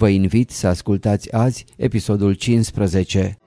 Vă invit să ascultați azi episodul 15.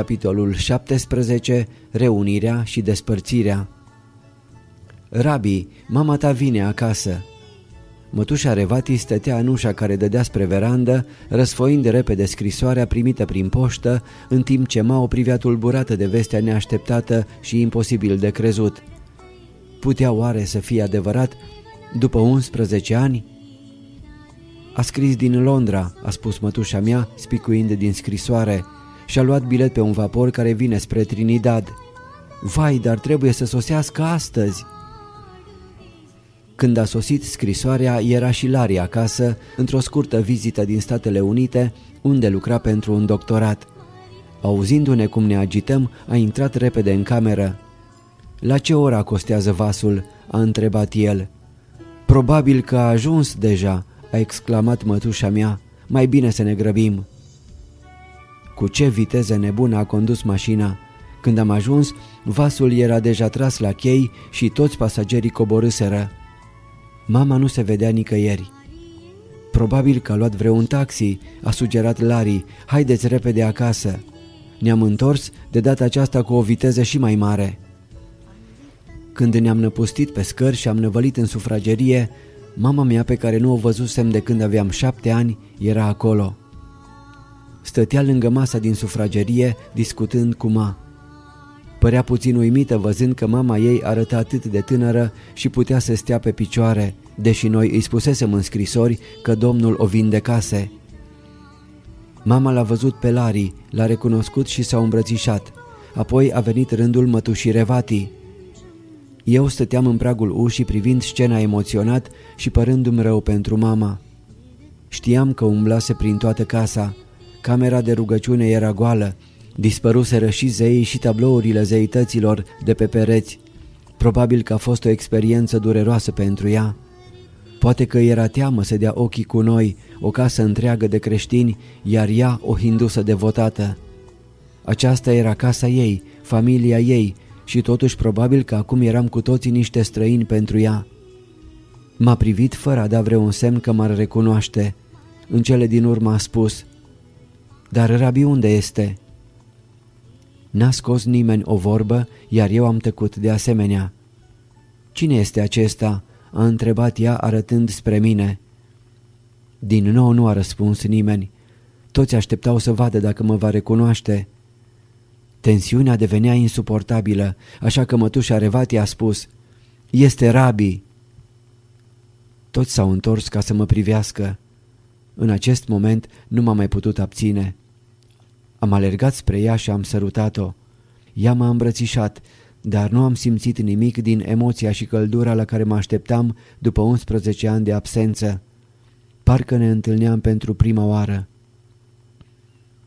Capitolul 17. Reunirea și despărțirea Rabi, mama ta vine acasă. Mătușa Revati stătea în ușa care dădea spre verandă, răsfoind repede scrisoarea primită prin poștă, în timp ce ma o privea tulburată de vestea neașteptată și imposibil de crezut. Putea oare să fie adevărat după 11 ani? A scris din Londra, a spus mătușa mea, spicuind din scrisoare și-a luat bilet pe un vapor care vine spre Trinidad. Vai, dar trebuie să sosească astăzi! Când a sosit scrisoarea, era și Larry acasă, într-o scurtă vizită din Statele Unite, unde lucra pentru un doctorat. Auzindu-ne cum ne agităm, a intrat repede în cameră. La ce oră acostează vasul?" a întrebat el. Probabil că a ajuns deja," a exclamat mătușa mea. Mai bine să ne grăbim." Cu ce viteză nebună a condus mașina. Când am ajuns, vasul era deja tras la chei și toți pasagerii coborâseră. Mama nu se vedea nicăieri. Probabil că a luat vreun taxi, a sugerat Larry, haideți repede acasă. Ne-am întors, de data aceasta cu o viteză și mai mare. Când ne-am năpustit pe scări și am năvălit în sufragerie, mama mea pe care nu o văzusem de când aveam șapte ani era acolo. Stătea lângă masa din sufragerie, discutând cu ma. Părea puțin uimită văzând că mama ei arăta atât de tânără și putea să stea pe picioare, deși noi îi spusesem în scrisori că domnul o vindecase. Mama l-a văzut pe Lari, l-a recunoscut și s-a îmbrățișat. Apoi a venit rândul mătușii Revati. Eu stăteam în pragul ușii privind scena emoționat și părându-mi rău pentru mama. Știam că umblase prin toată casa, Camera de rugăciune era goală, dispăruseră și zeii și tablourile zeităților de pe pereți. Probabil că a fost o experiență dureroasă pentru ea. Poate că era teamă să dea ochii cu noi, o casă întreagă de creștini, iar ea o hindusă devotată. Aceasta era casa ei, familia ei și totuși probabil că acum eram cu toții niște străini pentru ea. M-a privit fără a da vreun semn că m-ar recunoaște. În cele din urmă a spus – dar rabi unde este? N-a scos nimeni o vorbă, iar eu am tăcut de asemenea. Cine este acesta?" a întrebat ea arătând spre mine. Din nou nu a răspuns nimeni. Toți așteptau să vadă dacă mă va recunoaște. Tensiunea devenea insuportabilă, așa că mătușa Revati a spus, Este Rabi!" Toți s-au întors ca să mă privească. În acest moment nu m-am mai putut abține. Am alergat spre ea și am sărutat-o. Ea m-a îmbrățișat, dar nu am simțit nimic din emoția și căldura la care mă așteptam după 11 ani de absență. Parcă ne întâlneam pentru prima oară.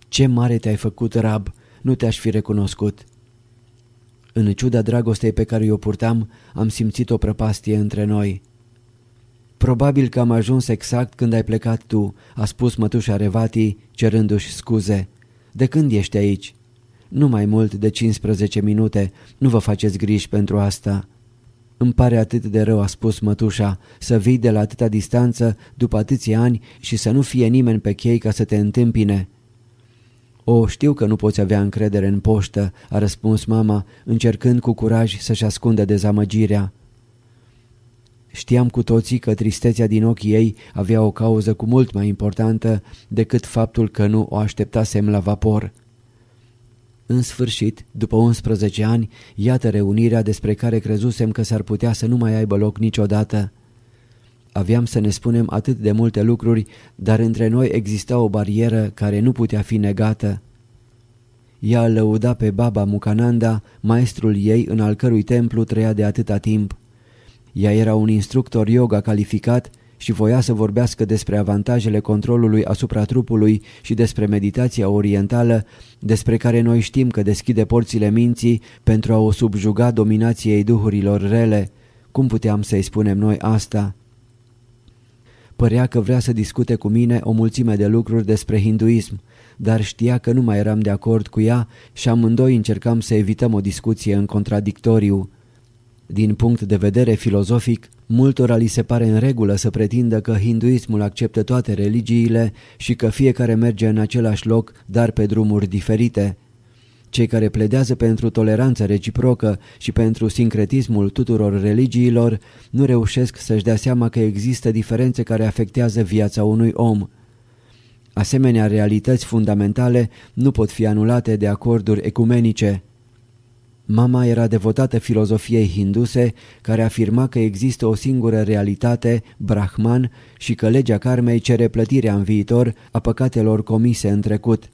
Ce mare te-ai făcut, Rab, nu te-aș fi recunoscut. În ciuda dragostei pe care o purtam, am simțit o prăpastie între noi. Probabil că am ajuns exact când ai plecat tu, a spus mătușa Revati, cerându-și scuze. De când ești aici? Nu mai mult de 15 minute, nu vă faceți griji pentru asta. Îmi pare atât de rău, a spus mătușa, să vii de la atâta distanță după atâția ani și să nu fie nimeni pe chei ca să te întâmpine. O, știu că nu poți avea încredere în poștă, a răspuns mama, încercând cu curaj să-și ascundă dezamăgirea. Știam cu toții că tristețea din ochii ei avea o cauză cu mult mai importantă decât faptul că nu o așteptasem la vapor. În sfârșit, după 11 ani, iată reunirea despre care crezusem că s-ar putea să nu mai aibă loc niciodată. Aveam să ne spunem atât de multe lucruri, dar între noi exista o barieră care nu putea fi negată. Ea lăuda pe Baba Mukananda, maestrul ei în al cărui templu trăia de atâta timp. Ea era un instructor yoga calificat și voia să vorbească despre avantajele controlului asupra trupului și despre meditația orientală, despre care noi știm că deschide porțile minții pentru a o subjuga dominației duhurilor rele. Cum puteam să-i spunem noi asta? Părea că vrea să discute cu mine o mulțime de lucruri despre hinduism, dar știa că nu mai eram de acord cu ea și amândoi încercam să evităm o discuție în contradictoriu. Din punct de vedere filozofic, multora li se pare în regulă să pretindă că hinduismul acceptă toate religiile și că fiecare merge în același loc, dar pe drumuri diferite. Cei care pledează pentru toleranță reciprocă și pentru sincretismul tuturor religiilor nu reușesc să-și dea seama că există diferențe care afectează viața unui om. Asemenea realități fundamentale nu pot fi anulate de acorduri ecumenice. Mama era devotată filozofiei hinduse care afirma că există o singură realitate, Brahman, și că legea karmei cere plătirea în viitor a păcatelor comise în trecut.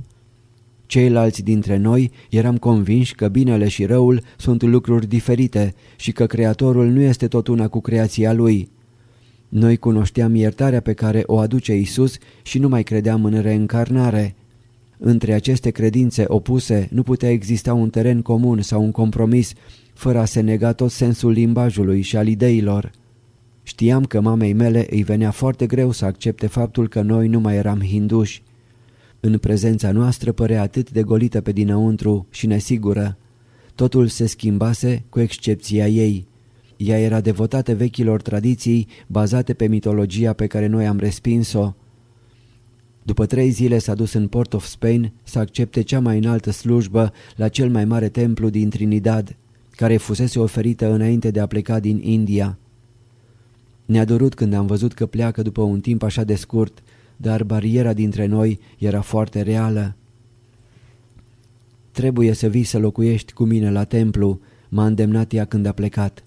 Ceilalți dintre noi eram convinși că binele și răul sunt lucruri diferite și că Creatorul nu este tot una cu creația Lui. Noi cunoșteam iertarea pe care o aduce Isus și nu mai credeam în reîncarnare. Între aceste credințe opuse nu putea exista un teren comun sau un compromis fără a se nega tot sensul limbajului și al ideilor. Știam că mamei mele îi venea foarte greu să accepte faptul că noi nu mai eram hinduși. În prezența noastră părea atât de golită pe dinăuntru și nesigură. Totul se schimbase cu excepția ei. Ea era devotată vechilor tradiții bazate pe mitologia pe care noi am respins-o. După trei zile s-a dus în Port of Spain să accepte cea mai înaltă slujbă la cel mai mare templu din Trinidad, care fusese oferită înainte de a pleca din India. Ne-a durut când am văzut că pleacă după un timp așa de scurt, dar bariera dintre noi era foarte reală. Trebuie să vii să locuiești cu mine la templu, m-a îndemnat ea când a plecat.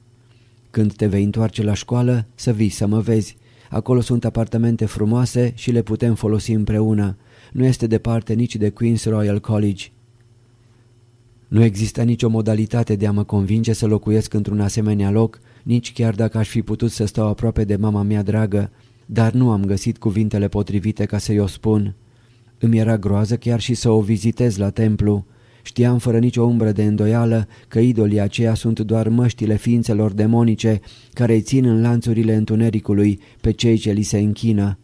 Când te vei întoarce la școală, să vii să mă vezi. Acolo sunt apartamente frumoase și le putem folosi împreună. Nu este departe nici de Queen's Royal College. Nu există nicio modalitate de a mă convinge să locuiesc într-un asemenea loc, nici chiar dacă aș fi putut să stau aproape de mama mea dragă, dar nu am găsit cuvintele potrivite ca să-i o spun. Îmi era groază chiar și să o vizitez la templu. Știam fără nicio umbră de îndoială că idolii aceia sunt doar măștile ființelor demonice care îi țin în lanțurile întunericului pe cei ce li se închină.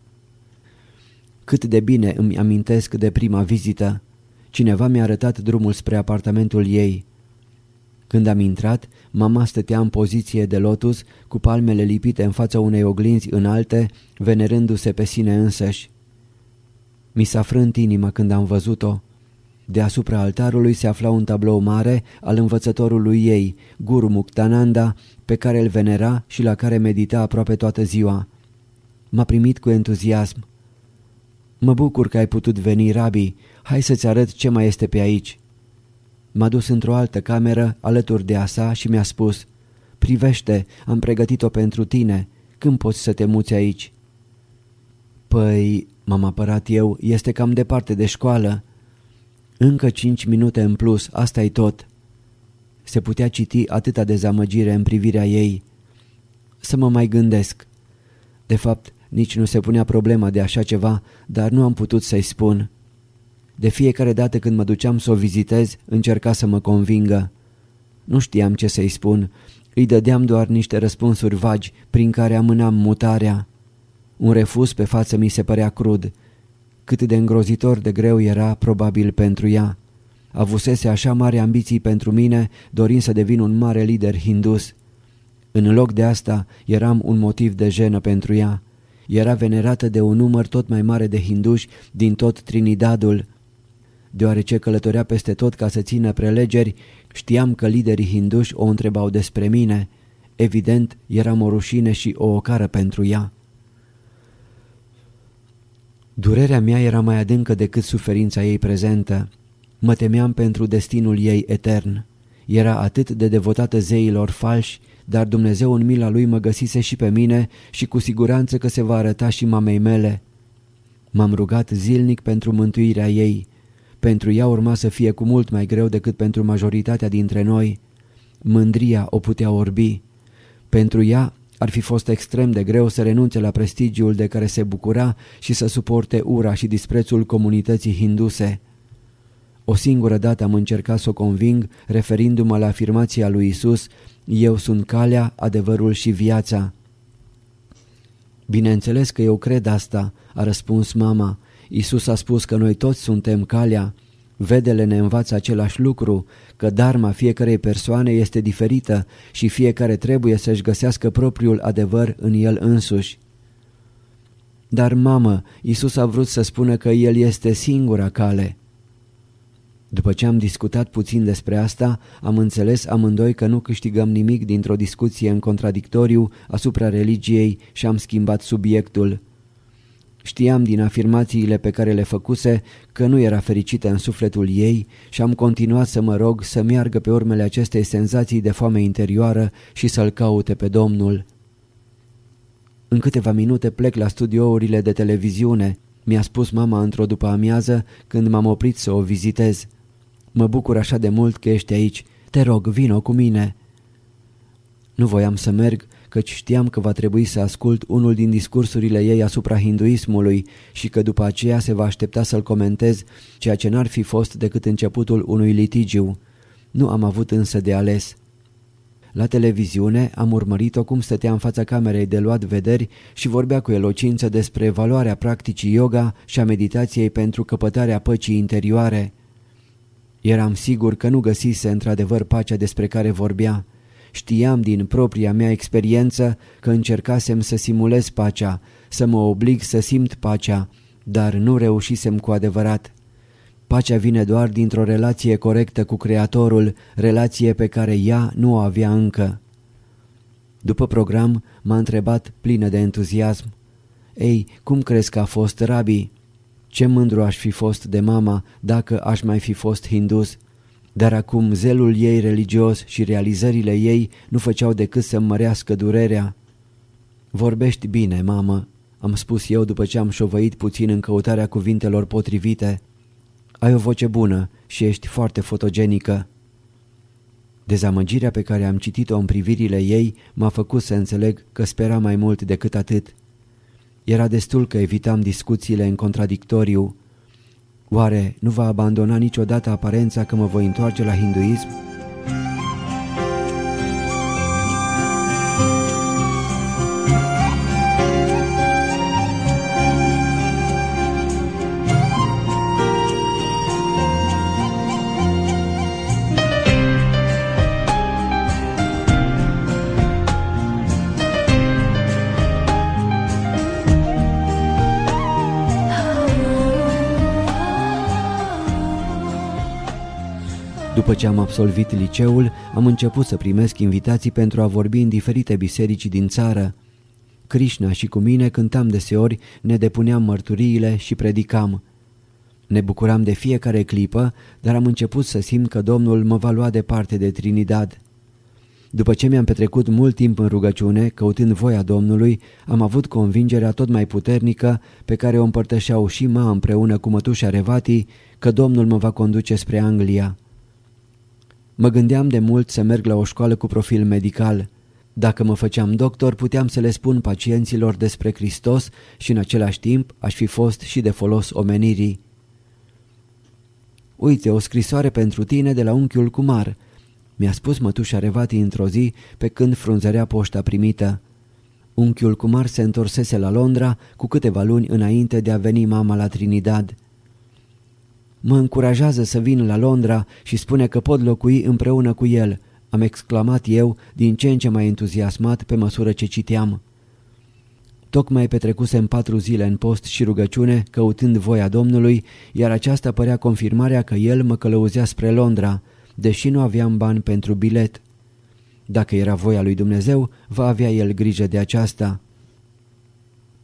Cât de bine îmi amintesc de prima vizită. Cineva mi-a arătat drumul spre apartamentul ei. Când am intrat, mama stătea în poziție de lotus, cu palmele lipite în fața unei oglinzi înalte, venerându-se pe sine însăși. Mi s-a frânt inima când am văzut-o. Deasupra altarului se afla un tablou mare al învățătorului ei, Guru Muktananda, pe care îl venera și la care medita aproape toată ziua. M-a primit cu entuziasm. Mă bucur că ai putut veni, Rabi. Hai să-ți arăt ce mai este pe aici." M-a dus într-o altă cameră alături de a sa și mi-a spus Privește, am pregătit-o pentru tine. Când poți să te muți aici?" Păi, m-am apărat eu, este cam departe de școală." Încă cinci minute în plus, asta e tot." Se putea citi atâta dezamăgire în privirea ei. Să mă mai gândesc. De fapt, nici nu se punea problema de așa ceva, dar nu am putut să-i spun. De fiecare dată când mă duceam să o vizitez, încerca să mă convingă. Nu știam ce să-i spun, îi dădeam doar niște răspunsuri vagi prin care amânam mutarea. Un refuz pe față mi se părea crud. Cât de îngrozitor de greu era probabil pentru ea. Avusese așa mari ambiții pentru mine, dorind să devin un mare lider hindus. În loc de asta, eram un motiv de jenă pentru ea. Era venerată de un număr tot mai mare de hinduși din tot Trinidadul. Deoarece călătorea peste tot ca să țină prelegeri, știam că liderii hinduși o întrebau despre mine. Evident, eram o rușine și o ocară pentru ea. Durerea mea era mai adâncă decât suferința ei prezentă. Mă temeam pentru destinul ei etern. Era atât de devotată zeilor falși, dar Dumnezeu în mila lui mă găsise și pe mine și cu siguranță că se va arăta și mamei mele. M-am rugat zilnic pentru mântuirea ei. Pentru ea urma să fie cu mult mai greu decât pentru majoritatea dintre noi. Mândria o putea orbi. Pentru ea ar fi fost extrem de greu să renunțe la prestigiul de care se bucura și să suporte ura și disprețul comunității hinduse. O singură dată am încercat să o conving, referindu-mă la afirmația lui Isus, Eu sunt calea, adevărul și viața. Bineînțeles că eu cred asta, a răspuns mama. Isus a spus că noi toți suntem calea. Vedele ne învață același lucru, că darma fiecarei persoane este diferită și fiecare trebuie să-și găsească propriul adevăr în el însuși. Dar, mamă, Isus a vrut să spună că El este singura cale. După ce am discutat puțin despre asta, am înțeles amândoi că nu câștigăm nimic dintr-o discuție în contradictoriu asupra religiei și am schimbat subiectul. Știam din afirmațiile pe care le făcuse că nu era fericită în sufletul ei și am continuat să mă rog să meargă pe urmele acestei senzații de foame interioară și să-L caute pe Domnul. În câteva minute plec la studiourile de televiziune, mi-a spus mama într-o după amiază când m-am oprit să o vizitez. Mă bucur așa de mult că ești aici. Te rog, vino cu mine." Nu voiam să merg, căci știam că va trebui să ascult unul din discursurile ei asupra hinduismului și că după aceea se va aștepta să-l comentez, ceea ce n-ar fi fost decât începutul unui litigiu. Nu am avut însă de ales. La televiziune am urmărit-o cum stătea în fața camerei de luat vederi și vorbea cu elocință despre valoarea practicii yoga și a meditației pentru căpătarea păcii interioare. Eram sigur că nu găsise într-adevăr pacea despre care vorbea. Știam din propria mea experiență că încercasem să simulez pacea, să mă oblig să simt pacea, dar nu reușisem cu adevărat. Pacea vine doar dintr-o relație corectă cu Creatorul, relație pe care ea nu o avea încă. După program m-a întrebat plină de entuziasm. Ei, cum crezi că a fost, Rabi?" Ce mândru aș fi fost de mama dacă aș mai fi fost hindus, dar acum zelul ei religios și realizările ei nu făceau decât să mărească durerea. Vorbești bine, mamă, am spus eu după ce am șovăit puțin în căutarea cuvintelor potrivite. Ai o voce bună și ești foarte fotogenică. Dezamăgirea pe care am citit-o în privirile ei m-a făcut să înțeleg că spera mai mult decât atât. Era destul că evitam discuțiile în contradictoriu. Oare nu va abandona niciodată aparența că mă voi întoarce la hinduism? După ce am absolvit liceul, am început să primesc invitații pentru a vorbi în diferite biserici din țară. Krishna și cu mine cântam deseori, ne depuneam mărturiile și predicam. Ne bucuram de fiecare clipă, dar am început să simt că Domnul mă va lua departe de Trinidad. După ce mi-am petrecut mult timp în rugăciune, căutând voia Domnului, am avut convingerea tot mai puternică, pe care o împărtășeau și ma împreună cu mătușa Revati, că Domnul mă va conduce spre Anglia. Mă gândeam de mult să merg la o școală cu profil medical. Dacă mă făceam doctor, puteam să le spun pacienților despre Hristos și în același timp aș fi fost și de folos omenirii. Uite, o scrisoare pentru tine de la unchiul Cumar. Mi-a spus mătușa Revati într-o zi pe când frunzărea poșta primită. Unchiul Cumar se întorsese la Londra cu câteva luni înainte de a veni mama la Trinidad. Mă încurajează să vin la Londra și spune că pot locui împreună cu el, am exclamat eu, din ce în ce mai entuziasmat pe măsură ce citeam. Tocmai petrecusem patru zile în post și rugăciune, căutând voia Domnului, iar aceasta părea confirmarea că el mă călăuzea spre Londra, deși nu aveam bani pentru bilet. Dacă era voia lui Dumnezeu, va avea el grijă de aceasta.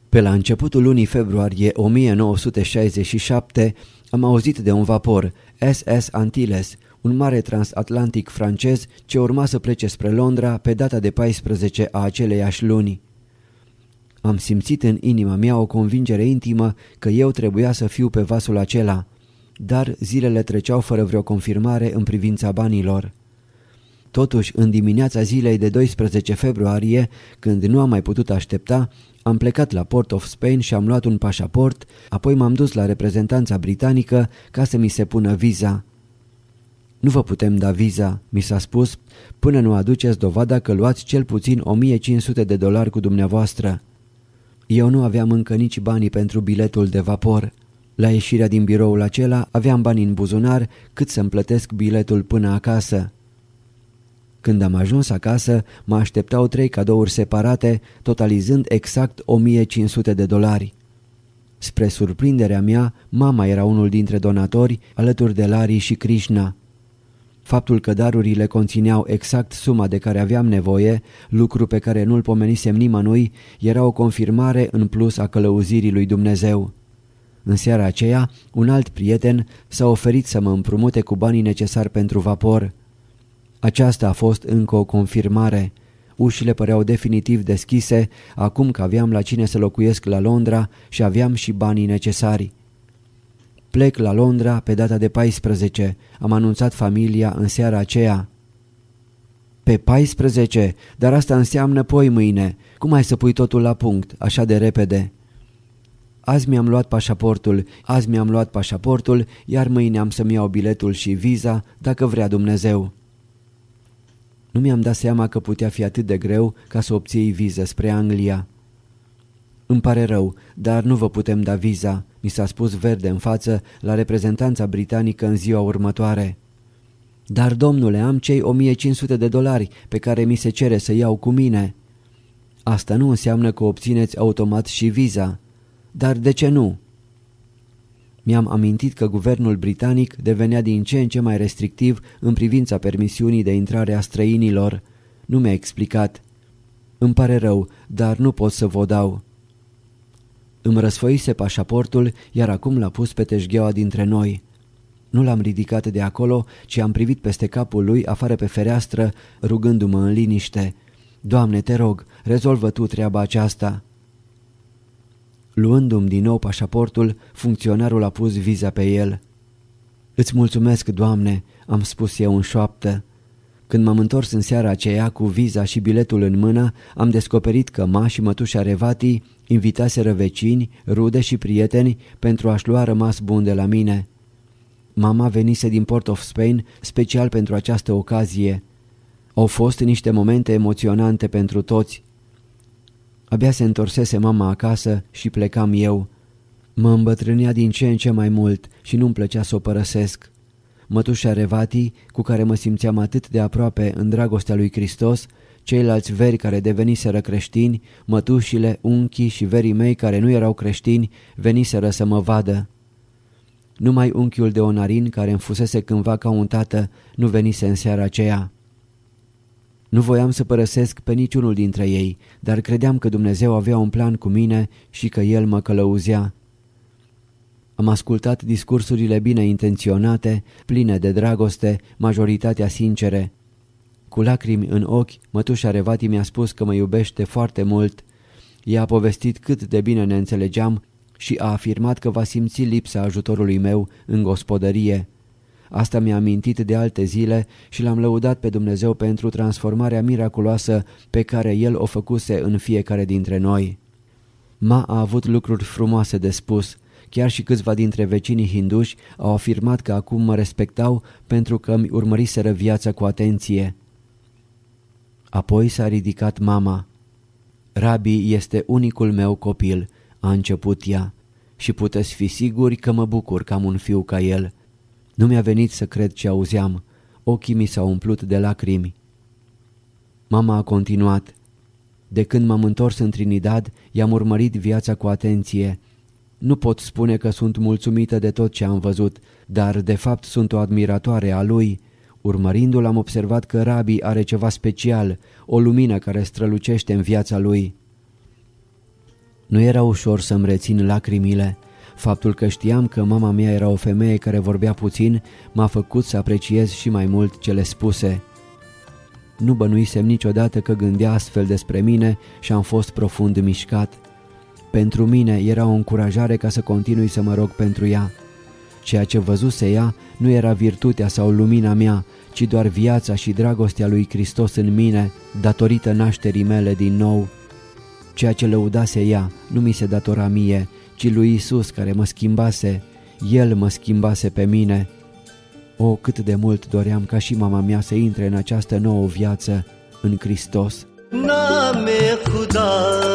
Pe la începutul lunii februarie 1967 am auzit de un vapor, SS Antilles, un mare transatlantic francez ce urma să plece spre Londra pe data de 14 a aceleiași luni. Am simțit în inima mea o convingere intimă că eu trebuia să fiu pe vasul acela, dar zilele treceau fără vreo confirmare în privința banilor. Totuși, în dimineața zilei de 12 februarie, când nu am mai putut aștepta, am plecat la Port of Spain și am luat un pașaport, apoi m-am dus la reprezentanța britanică ca să mi se pună viza. Nu vă putem da viza, mi s-a spus, până nu aduceți dovada că luați cel puțin 1500 de dolari cu dumneavoastră. Eu nu aveam încă nici banii pentru biletul de vapor. La ieșirea din biroul acela aveam bani în buzunar cât să-mi plătesc biletul până acasă. Când am ajuns acasă, mă așteptau trei cadouri separate, totalizând exact 1500 de dolari. Spre surprinderea mea, mama era unul dintre donatori, alături de Larry și Krishna. Faptul că darurile conțineau exact suma de care aveam nevoie, lucru pe care nu-l pomenisem nimănui, era o confirmare în plus a călăuzirii lui Dumnezeu. În seara aceea, un alt prieten s-a oferit să mă împrumute cu banii necesari pentru vapor. Aceasta a fost încă o confirmare. Ușile păreau definitiv deschise, acum că aveam la cine să locuiesc la Londra și aveam și banii necesari. Plec la Londra pe data de 14. Am anunțat familia în seara aceea. Pe 14? Dar asta înseamnă poi mâine. Cum ai să pui totul la punct, așa de repede? Azi mi-am luat pașaportul, azi mi-am luat pașaportul, iar mâine am să-mi iau biletul și viza, dacă vrea Dumnezeu. Nu mi-am dat seama că putea fi atât de greu ca să obții viză spre Anglia. Îmi pare rău, dar nu vă putem da viza, mi s-a spus verde în față la reprezentanța britanică în ziua următoare. Dar, domnule, am cei 1500 de dolari pe care mi se cere să iau cu mine. Asta nu înseamnă că obțineți automat și viza. Dar de ce nu? Mi-am amintit că guvernul britanic devenea din ce în ce mai restrictiv în privința permisiunii de intrare a străinilor. Nu mi-a explicat. Îmi pare rău, dar nu pot să vă dau. Îmi răsfoise pașaportul, iar acum l-a pus pe teșgheaua dintre noi. Nu l-am ridicat de acolo, ci am privit peste capul lui afară pe fereastră, rugându-mă în liniște. Doamne, te rog, rezolvă tu treaba aceasta. Luându-mi din nou pașaportul, funcționarul a pus viza pe el. Îți mulțumesc, Doamne, am spus eu în șoaptă. Când m-am întors în seara aceea cu viza și biletul în mână, am descoperit că ma și mătușa Revati invitaseră vecini, rude și prieteni pentru a-și lua rămas bun de la mine. Mama venise din Port of Spain special pentru această ocazie. Au fost niște momente emoționante pentru toți. Abia se întorsese mama acasă și plecam eu. Mă îmbătrânea din ce în ce mai mult și nu-mi plăcea să o părăsesc. Mătușa Revati, cu care mă simțeam atât de aproape în dragostea lui Hristos, ceilalți veri care deveniseră creștini, mătușile, unchii și verii mei care nu erau creștini, veniseră să mă vadă. Numai unchiul de onarin, care îmi fusese cândva ca un tată, nu venise în seara aceea. Nu voiam să părăsesc pe niciunul dintre ei, dar credeam că Dumnezeu avea un plan cu mine și că El mă călăuzea. Am ascultat discursurile bine intenționate, pline de dragoste, majoritatea sincere. Cu lacrimi în ochi, mătușa Revati mi-a spus că mă iubește foarte mult. Ea a povestit cât de bine ne înțelegeam și a afirmat că va simți lipsa ajutorului meu în gospodărie. Asta mi-a amintit de alte zile și l-am lăudat pe Dumnezeu pentru transformarea miraculoasă pe care El o făcuse în fiecare dintre noi. Ma a avut lucruri frumoase de spus. Chiar și câțiva dintre vecinii hinduși au afirmat că acum mă respectau pentru că îmi urmăriseră viața cu atenție. Apoi s-a ridicat mama. Rabi este unicul meu copil, a început ea, și puteți fi siguri că mă bucur că am un fiu ca el. Nu mi-a venit să cred ce auzeam. Ochii mi s-au umplut de lacrimi. Mama a continuat. De când m-am întors în Trinidad, i-am urmărit viața cu atenție. Nu pot spune că sunt mulțumită de tot ce am văzut, dar de fapt sunt o admiratoare a lui. Urmărindu-l am observat că Rabi are ceva special, o lumină care strălucește în viața lui. Nu era ușor să-mi rețin lacrimile. Faptul că știam că mama mea era o femeie care vorbea puțin m-a făcut să apreciez și mai mult cele spuse. Nu bănuisem niciodată că gândea astfel despre mine și am fost profund mișcat. Pentru mine era o încurajare ca să continui să mă rog pentru ea. Ceea ce văzuse ea nu era virtutea sau lumina mea, ci doar viața și dragostea lui Hristos în mine, datorită nașterii mele din nou. Ceea ce lăudase ea nu mi se datora mie, ci lui Isus care mă schimbase, El mă schimbase pe mine. O, cât de mult doream ca și mama mea să intre în această nouă viață, în Hristos. Name Khudai